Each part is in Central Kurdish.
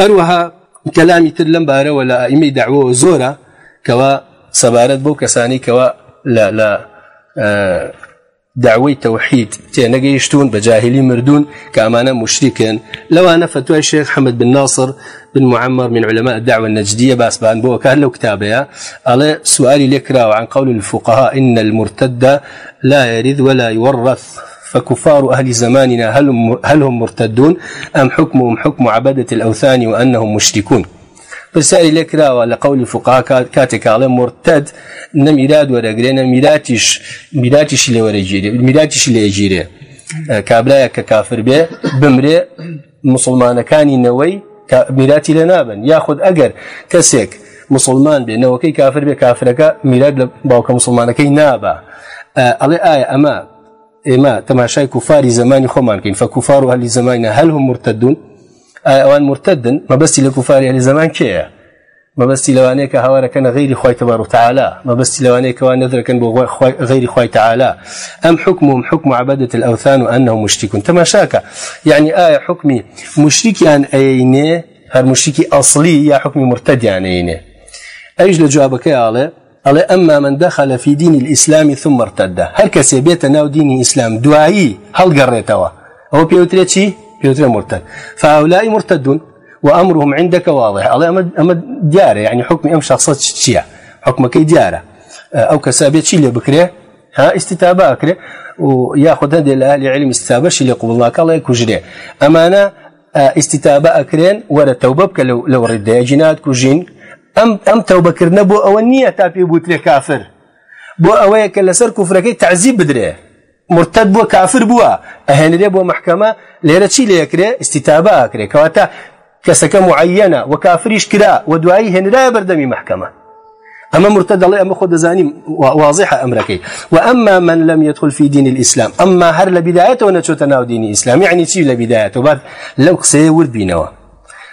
هەروەها کەلامی تر لەم بارەوە لە ئیمی داوەوە زۆرە کەوا سەبارەت بەو کەسانی کەوا لە داوای تەوحید تێنەگەیشتون بە جاهلی مردون کامانە مشتیکن لەوانە فتوای شێخ حمد بن ناصر بن معمر من علماء الدعوة النجدية باسبان بو كان لو كتابها على سؤالي لكرا عن قول الفقهاء إن المرتد لا يرث ولا يورث فكفار أهل زماننا هل, هل هم مرتدون أم حكمهم حكم عبادة الأوثان وأنهم مشركون پرسیاری لێکراوە لە قولی فقا کاتێکاڵێ مرتد نەمیراد وەرەگرێنە میراتیش میراتیشی لێوەرەگیری میراتیشی لێگیرێ کابراایە کە کافر بێ بمرێ مسلمانەکانی نەوەی میراتی لە نابن یاخود ئەگەر کەسێک مسلمان بێنەوەکەی کافر بێ کافرەکە میرات لە باوکە مسلمانەکەی نابە ئەڵێ ئایا ئەمە ئێمە تەماشای کوفاری زمانی خۆمان کەین فەکوفار و هەلی زمانە هەل هم مرتدون ئەوان مرتدن مەبەستی لە کوفاری هەلی زمان کێە مەبەستی لەوانەیە کە هاوارەکەنە غیری خی تەبار و تعالا مەبەستی لەوانەیەکەوان نەدرەکەن بۆ غیری خی تعالا ئەم حکم و حکم عبدت الأوثان و ئەنه مشتیکون تەماشاکە یعنی ئایا حکمی مشتیکیان ئەینێ هەر مشتیکی ئەسلی یا حکمی مرتدیان ئەینێ ئەویش لە جوابەکەی ئاڵێ ئەڵێ ئەمما من دەخە في دين الإسلام ثم ارتدە هەر کەسێ بێتە ناو دینی ئیسلام دوایی هەڵگەڕێتەوە ئەوە پێوترێت چی پێوترێ مرتد فهؤلاء مرتدون وأمرهم عندك واضح ئەڵێ ئەمە دیارە يعني حكم أم شخصة چییە حكمەکەی دیارە ئەو کەسا بێت چی لێ بکرێ ها استتابا ئەکرێ و یاخود هەندێ لە ئالی علم استتابەشی لێ قوڵناکەڵێ کوژرێ ئەمانە ئیسیتابە ئەکرێن وەرە تەوبە بکە لەو ڕێدەیە جینات کوژین ئەم ئەم تەوبەکردنە بۆ ئەوە نییە تا پێ بوترێ کافر بۆ ئەوەیە کە لەسەر کوفرەکەی تعزی بدرێ مرتد بووە کافر بووە ئەهێنرێ بۆ محکەمە لێرە چی لەیەکرێ استیتابە ئاکرێ کەواتە کەسەکە معەنە و کافریش کرا و دوایی هێنرایە بەردەمی محکەمە أما مرتد الله أما خود زاني واضحة أمرك وأما من لم يدخل في دين الإسلام أما هر لبدايته ونشوتنا دين الإسلام يعني شيء لبدايته بعد لو قصي ورد بينه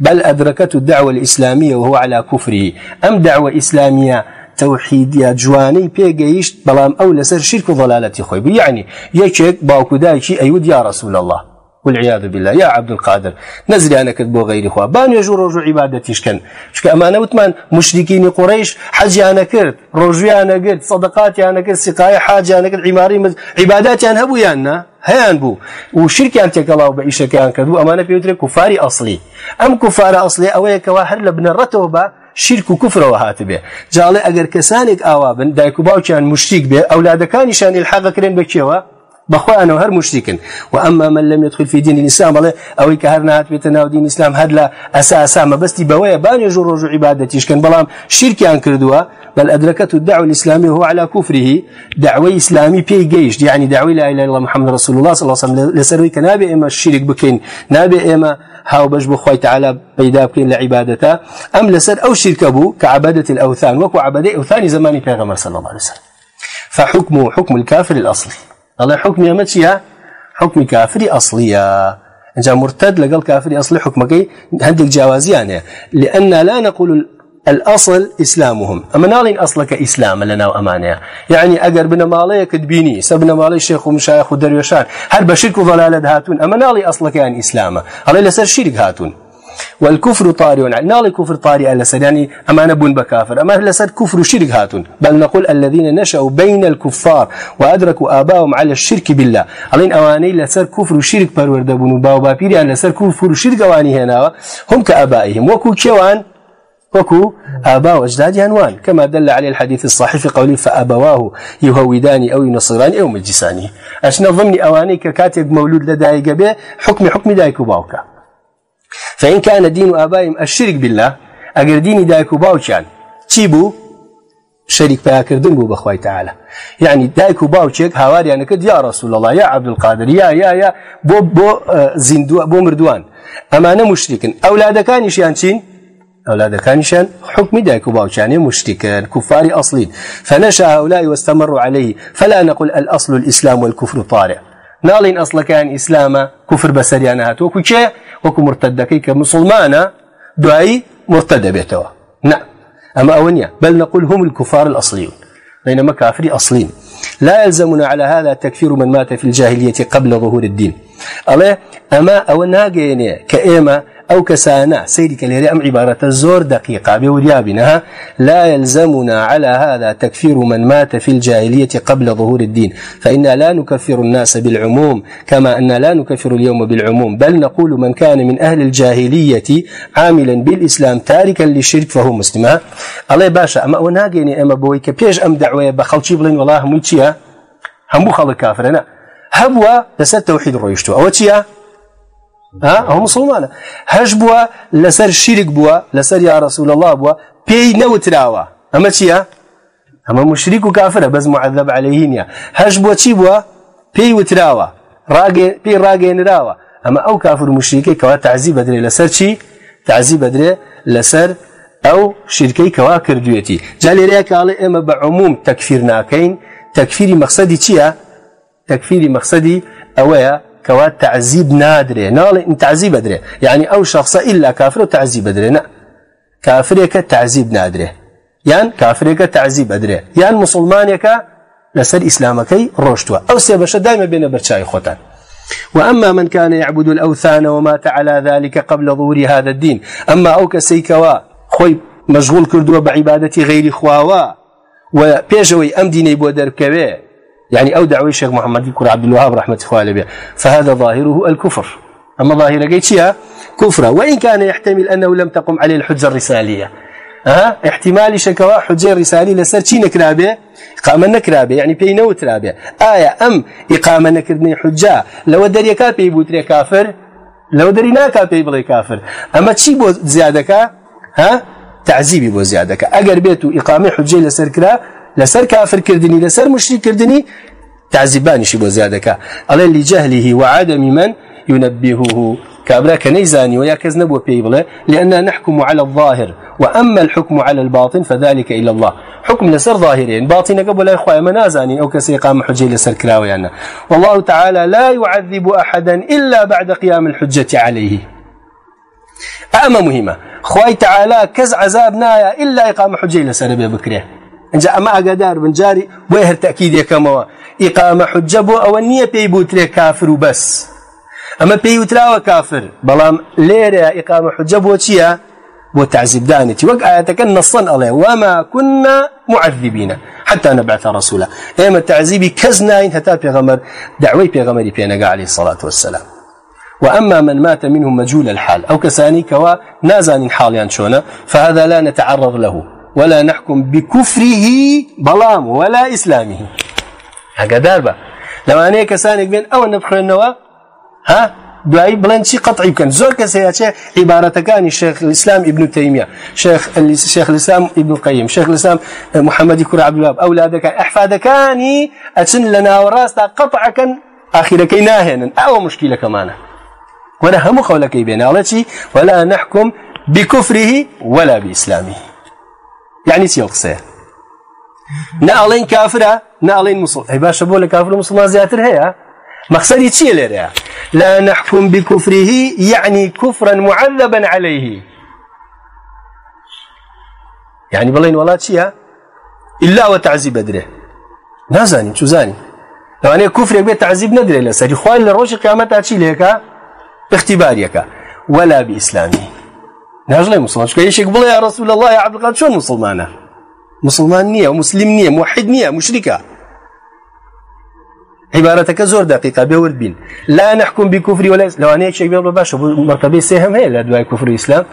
بل أدركته الدعوة الإسلامية وهو على كفره أم دعوة إسلامية تەوحیدیا جوانەی پێگەیشت بەڵام ئەو لەسەر شیرک و ضلالەتی خۆی بوو یعنی یەکێک باوکودایکی ئەیود یا رسول الله والعیاد بلا یا عبد القادر نەزریانەکرد بۆ غیری خوا با نوێژ و ڕۆژ و عیباەتیشکن چکە ئەمانە وتمان مشتیکینی قڕیش حەجیانەکرد ڕۆژویانەگرت سەدەقاتیانەکرد سقای حاجیانەکرد عیماری عیبااتیان هەبوویان نا هەیان بوو و شرکیان تێکەڵاو بە ئیشەکەیان کردبوو ئەمانە پێوترێت کوفاری ئەسلی ئەم کوفارە ئەسلی ئەوەیەکەوە هەر لە بنەڕەتەوە بە شرک و کوفرەوە هات بێ جاڵێ ئەگەر کەسانێک ئاوا بن دایک و باوکیان مشتیک بێ ئەولادەکانیشان الحەقەکرێن بەکێوە بەخوایانەوە هەر مشتیکن و ئەمما من لەم يدخل في دین ئیسلام بڵێ ئەوەی کە هەر نهاتێتە ناو دین ئیسلام هەر لە ئەساسا مەبستی بەوەیە بانێژ و ڕۆژ و عیباەتیشکن بەڵام شیرکیان کردووە بل أدركت الدعوة الإسلامية هو على كفره دعوة إسلامي بي جيش يعني دعوة لا إله إلا الله محمد رسول الله صلى الله عليه وسلم لسروي كنابي إما الشرك بكين نابي إما هاو بجب خوي تعالى بيدا بكين لعبادته أم لسر أو شرك أبو كعبادة الأوثان وكو عبادة أوثان زماني بيغمر صلى الله عليه وسلم فحكمه حكم الكافر الأصلي ئەڵێ حکمی ئەمە چییە حکمی کافری ئەسلیە اینجا مرتد لەگەڵ کافری ئەسلی حکمەکەی هەندێک جیاوازیانێ لأننا لا نقول الأصل إسلامهم أما نالين أصلك إسلام لنا وأمانة يعني أجر بن مالي كدبيني سبنا مالي شيخ ومشايخ ودرويشان هل بشرك وضلالة هاتون أما نالي أصلك يعني إسلامه على لسر شرك هاتون والكفر طارئ ناڵی كفر طارئ لەسەرانی ئەمانە بوون بە کافر ئەمە لەسەر كفر و شرك هاتون بل نقول الذين نشأوا بين الكفار وأدركوا آباءهم على الشرك بالله ئەڵین ئەوانەی لەسەر كفر و شرك پەروەردەبوون و باو باپیریان لەسەر كفر و شرك ئەوانی هێناوە هم کە ئەبائیهم وەکو کێوان وكو آباء وأجداد أنوان كما دل عليه الحديث الصحيح في قوله فأبواه يهودان أو ينصران أو مجساني أشنا ضمن أواني ككاتب مولود لدايق به حكم حكم دايك وباوكا فإن كان دين آبائهم الشرك بالله أجر ديني دايكو باوشان تيبو شەریک پیاکردن بوو بەخوای تعاالە یعنی دایک و باوچێک هاواریانەکە یا ڕسوولڵە یا عبدقادر یا یا یا بۆ بۆ زیندوە بۆ مردووان ئەمانە مشتیکن ئەولادەکانیشیان چین ئەولادەکانیشان حکمی دایک و باوچانێ مشتیکن کوفاری ئەاصلین فەنەش هەولای وەستەمەڕ عليه فلا نقل الأصل الإسلام والكفر طارئ ناڵین ئەسلەکان ئیسلامە کوفر بەسەریانە هاتووەکو کێ وەکو مرتدەکەی کە مسلمانە دوایی مرتە دەبێتەوە نه ئەمە ئەوە نیە بل نقول هم الكفار الأصليون بينما كافري أصليين لا يلزمنا على هذا تكفير من مات في الجاهلية قبل ظهور الدين الله أما أو ناقيني كإيما ئەو کەسانە سەیریکە لێرە ئەم عیبارەتە زۆر دقیقا بێوریابینەها لا يلزمنا على هذا تكفير من مات في الجاهلية قبل ظهور الدين فإنا لا نكفر الناس بالعموم كما أن لا نكفر اليوم بالعموم بل نقول من كان من أهل الجاهلية عاملا بالإسلام تاركا للشرك فهو مسلم الله باشا أما وناقيني أما بويك بيش أم دعوة بخلشي بلين والله هەموو چییە؟ هەموو خەڵک کافرەنە هەبووە لەسەر تەوحید ڕۆیشتوە ئەوە چییە؟ ئەو مسلمانە هەش بووە لەسەر شیرک بووە لەسەر یا ڕسوول الله بووە پێی نەوتراوە ئەمە چییە؟ ئەمە مشریک و کافرە بەز معذب عليه نیە هەش بۆ چی بووە پێی وتراوە پێی ڕاگەێنراوە ئەمە ئەو کافر مشریکی کەوا تعزی بەدرێ لەسەر چی تعزی بەدرێ لەسەر ئەو شیرکەی کەوا کردوێتی جا لێرەیە کاڵێ ئێمە بە عموم تەکفیر ناکەین تەکفیری مەقصدی چییە؟ تەکفیری مەقصدی ئەوەیە کەوا تعزیب نادرێ ناڵێ تعزی بەدرێ یعنی ئەو شخصە ئللا کافر و تعزی بەدرێ نە کافرێکە تعزیب نادرێ یان کافرێکە تعزی بەدرێ یان مسلمانێکە لەسەر ئیسلامەکەی ڕۆشتووە ئەو سێ بەشە دایمە بێنە بەرچای خۆتان وأما من كان يعبد الأوثان ومات على ذلك قبل ظهور هذا الدين أما أو كسيكوا خوي مشغول كردوا بعبادة غير خواوا وبيجوي أم ديني بودر كبير يعني أو دعوة الشيخ محمد كر عبد الوهاب رحمة الله عليه فهذا ظاهره الكفر أما ظاهر قيتشيها كفرة وإن كان يحتمل أنه لم تقم عليه الحجة الرسالية ها أه؟ احتمال شكوى حجة رسالي لسر شي نكرابه إقامة نكرابه يعني بينو ترابه آية أم إقامة نكرني حجة لو دري كابي بوتري كافر لو دري ناكابي بلي كافر أما شي بو زيادة ها تعذيبي بو زيادة أجر بيتو إقامة حجة لسر كرا لەسەر کافرکردنی لەسەر مشتیکردنی تعزیبانیشی بۆ زیادەکە ئەڵێن لیجهلیهی وعادەمی من ينبهه كابرا كنيزاني ويا كزنا وبيبل لأننا نحكم على الظاهر وأما الحكم على الباطن فذلك إلى الله حكم لسر ظاهرين باطن قبل إخوة منازاني أو كسي قام حجي لسر كراويانا والله تعالى لا يعذب أحدا إلا بعد قيام الحجة عليه أما مهمة خواي تعالى كز عذابنا إلا إقام حجي لسر بكريه ئەجا ئەمە ئاگادار بن جاری بۆی هەرتەکی دێکەمەوە ئیقامە حجە بۆ ئەوە نییە پێی بوترێ کافر و بەس ئەمە پێی وتراوە کافر بەڵام لێرە ئیقامە حجە بۆ چییە؟ بۆ تعزیبدانێتی وەک ئاەتەکە نەسەن ئەڵێ وما كنا معذبين حتى نبعث رسولا ئێمە تعزیبی کەس ناین هەتا پێغەمەر دعوەی پێغەمەری پێنەگە عليه الصلاة والسلام وأما من مات منهم مجهول الحال أو كساني كوا نازان حاليان شونا فهذا لا نتعرض له ولا نحكم بكفره بلام ولا إسلامه هكذا با لما أنا كسانك بين أول نبخر النوا ها دعي بلان شي قطعي كان زور كسياتي عبارتكان شيخ الإسلام ابن تيمية شيخ شيخ الإسلام ابن القيم شيخ الإسلام محمد كور عبد الوهاب أولادك أحفادكاني أتن لنا وراستا قطعا كان آخر كي ناهنا أو مشكلة كمانا ولا هم خولك بين الله ولا نحكم بكفره ولا بإسلامه یعنی چی ئەو قسەیە نە ئەڵێن کافرە نە ئەڵێن مسڵ ئەی باشە بۆ لە کافر و مسلمان زیاتر هەیە مەقصدی چیە لێرەیە لا نحكم بكفره يعني كفرا معذبا عليه يعني بڵین وڵات چییە إلا وتعذيب بدري نازانین چو زانین لەوانەیە کوفرێک بێت تعذیب نەدرێت لەسەری خوای لە ڕۆژی قیامەت تا چی لێکە اختیباریەکە وەلا بئیسلامی ناژڵێ مسلمان چکە یشێک بڵێ ڕسول الله عبدڵقان چۆن مسلمانە مسلمان نییە مسلیم نییە محید نییە مشریکە عبارەتەکە زۆر دقیقا بێورد بین لا نحکم بکوفری ولا لەوانەیە چێک بێڵ باشە مرتبەی سێ هەم هەیە لە دوای کوفری ئیسلام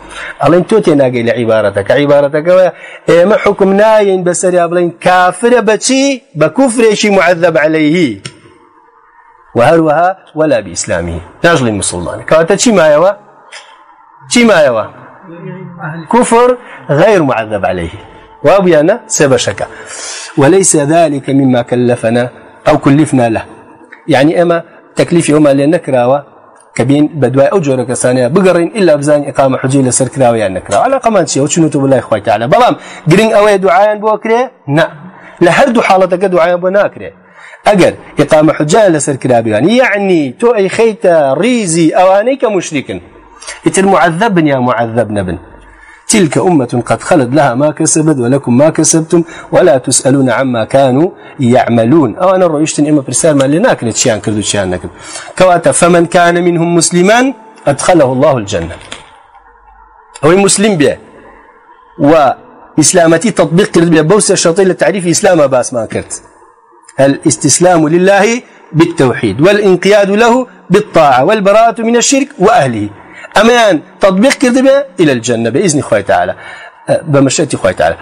ئەڵێن تۆ تێناگەی لە عیبارەتەکە عیبارەتەکەوە ئێمە حکم نایین بەسەریا بڵین کافرە بەچی بە کوفرێکی معذب عليهی وهروها ولا بإسلامه ناجلي مسلمان كواتا چی مایەوە چی مایەوە كفر غير معذب عليه وابيانا سبشك وليس ذلك مما كلفنا أو كلفنا له يعني أما تكليف يوم لنكراوة كبين بدواء أو جورك ثانية بقرين إلا بزان إقامة حجي لسر كراوة يعني نكراوة على قمان شيء وشنو تقول الله إخوة تعالى بلام قرين أوي دعاء بوكري نا لهردو حالتك دعاء بناكري أجر إقامة حجة لسر كرابيان يعني تو أي خيت ريزي أوانيك مشركن يتر معذب يا معذب نبن تلك أمة قد خلت لها ما كسبت ولكم ما كسبتم ولا تسألون عما كانوا يعملون أو أنا رأيشتن إما برسال ما لناك نتشيان كردو تشيان نكد كواتا فمن كان منهم مسلما أدخله الله الجنة هو مسلم بيه وإسلامتي تطبيق كرد بيه بوس الشرطي للتعريف إسلام باس ما كرت الاستسلام لله بالتوحيد والانقياد له بالطاعة والبراءة من الشرك وأهله أمان تطبيق كذبة إلى الجنة بإذن خوي تعالى بمشيئة خوي تعالى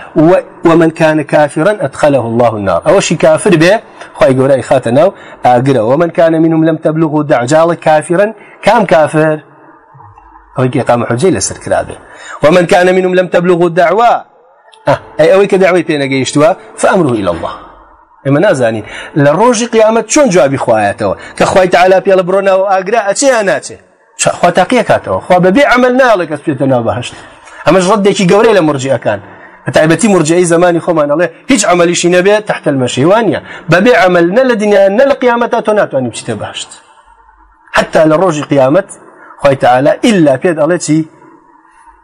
ومن كان كافرا أدخله الله النار أول شيء كافر به خوي قولا إخاتنا أقرأ ومن كان منهم لم تبلغه دعجال كافرا كام كافر أويك قام حجي لسر كرابه ومن كان منهم لم تبلغه الدعوة أه. أي أويك دعوي بين جيشتوا فأمره إلى الله ئێمە نازانین لە ڕۆژی قیامەت چۆن جوابی خوایەتەوە کە خی تعالا پێڵە بڕۆنەوە ئاگرا ئەچێ یا ناچێت خوا تاقیە کاتەوە خوا بەبێ ئەمەل ناڵێک کەس پێێتە ناو بەهشت ئەمەش ڕەتێکی گەورەی لە مرجەکان تایبەتی مرجەی زمانی خۆمان ئەڵێ هیچ ئەمەلیشی نەبێت تحت المەشیوانە بەبێ ئەمەل نە لە دنیا نە لە قیامەت تۆ ناتوانانی بچیتە باشت حتا لە ڕۆژی قیامەت خۆی تعالا ئللا پێت ئەڵێ چی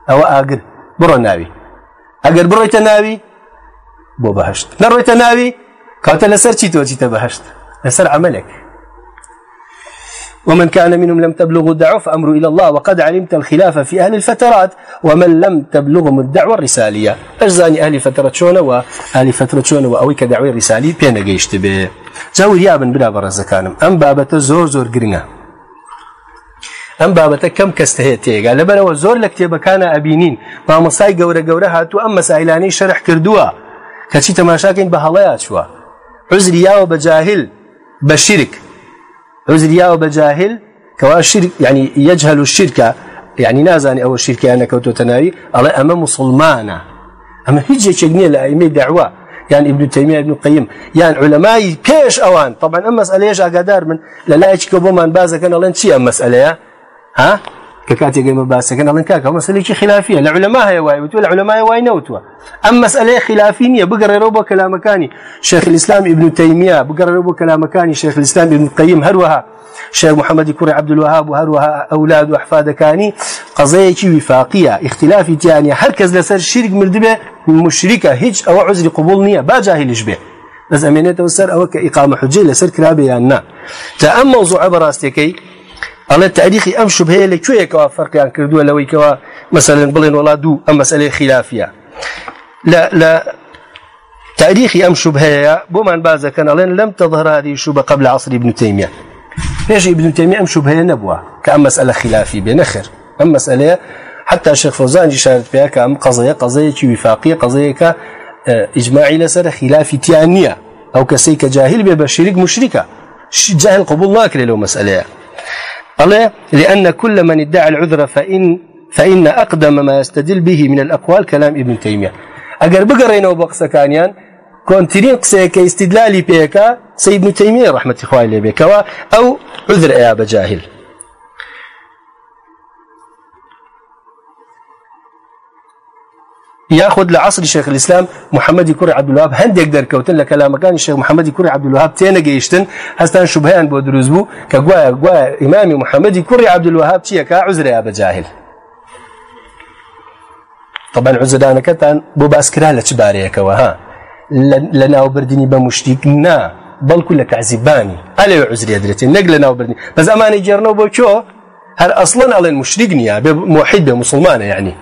ئەوە ئاگر بڕۆ ناوی ئەگەر بڕۆیتە ناوی بۆ بەهشت نەڕۆیتە ناوی کاتە لەسەر چی تۆ چیتە بەهشت لەسەر عملێک ومن كان منهم لم تبلغ الدعوة فأمر إلى الله وقد علمت الخلاف في أهل الفترات ومن لم تبلغهم الدعوة الرسالية أجزاني أهل فترة شونة وأهل فترة شونة وأويك دعوة رسالية بينا قيشت به جاور يابن بلا برزكانم أم بابة زور زور قرنا ئەم بابەتە کەم کەستەهەیە تێگا لەبەرەوە زۆر لە کتێبەکانە ئەبینین مامۆسای گەورە گەورە هاتوو ئەم مەسایلانەی شەرح کردووە کەچی تەماشاکەین بە هەڵەیە چووە عزریاوە بە جاهل بە شیرک عزریاوە بە جاهل کەوا ینی یەجهل و شیرکە یعنی نازانانی ئەوە شیرکیان نەکەوتۆ تەناوی ئەڵێ ئەمە مسلمانە ئەمە هیچ جێکێک نییە لە ئەیمەی داوا یان ابن تەمیا ابن قیم یان علەمای پێش ئەوان طبعا ئەم مەسئلەیەش ئاگادار من لە لایەکی کە بۆمان بازەکەن ئەڵێن چی ئەم مەسئلەیە ها کە کاتێک گەمە باسەکەن ئەڵن کاکە مەسلێکی خلافیە لە علەما هەیە وای وتوە لە علەمای وای نەوتوە ئەم مەسئلەیە خلافی نییە بگەڕێرەوە بۆ کەلامەکانی شێخ ئیسلام ئبن تەیمیا بگەڕێرەوە بۆ کەلامەکانی شێخ ئیسلام ئبن قەیم هەروەها شێخ محەممەدی کوڕی عبدلوهاب و هەروەها ئەولاد و حفادەکانی قەزەیەکی ویفاقیە اختلافی تیانە هەرکەس لەسەر شیرک مردبێ مشریکە هیچ ئەوە عزری قوبول نییە باجاهیلش بێ دەزەمێنێتەوە سەر ئەوە کە ئیقامە حجێ لەسەر کرابێ یان نا تا ئەم مەوزوع بەڕاستەکەی ئەڵێ تاریخی ئەم شوب هەیە لە کوێیەکەوە فەرقیان کردووە لەوەیکەوە مەسەن بڵێن وڵا دوو ئەم مەسلەی خلافە لە تاریخی ئەم شوب هەیە بۆمان بازەکەن ئەڵێن لەم تەظهراری شوبە قبل عصری ابن تیمیە پێشی ابن تیمیە ئەم شوب هەیە نەبووە کە ئەم مەسلە خلافی بێ نەخر ئەم مەسلەیە حتى الشيخ فوزان شارت فيها كام قضية قضية وفاقية قضية ك إجماعي لسر خلاف تيانية أو كسيك جاهل بشريك مشركة جاهل قبول الله كلي لو مسألة الله لأن كل من ادعى العذر فإن فإن أقدم ما يستدل به من الأقوال كلام ابن تيمية أجر بقرينا وبقصة كانيان كونترين قسيك استدلالي بيكا سيد ابن تيمية رحمة إخواني بيكا أو عذر يا بجاهل یاخود لە عصری شێخ ئسلام محەممەدی کوڕ عبدواب هەندێک دەرکەوتن لە کەلامەکانی شێخ محەممەدی کوڕ عبدواب تێنەگەیشتن هەستان شوبهیان بۆ دروست بوو کە گوایە گوایە ئیمامی محەممەدی کوڕی عبدواب چیەکە عزریا بەجاهل طبعا عزدانەکەتان بۆ باسکرا لە چ بارەیەکەوە ها لە ناوبردننی بە مشتیک نا بەڵکو لە کازیبانی ئەلێ عزریا درێتی نەک لە ناوبردنی بەس ئەمانی جێرنەوە بۆ چۆ هەر ئەسڵن ئەڵێن مشتیک نییە بێ محید بێ مسلمانە یعنی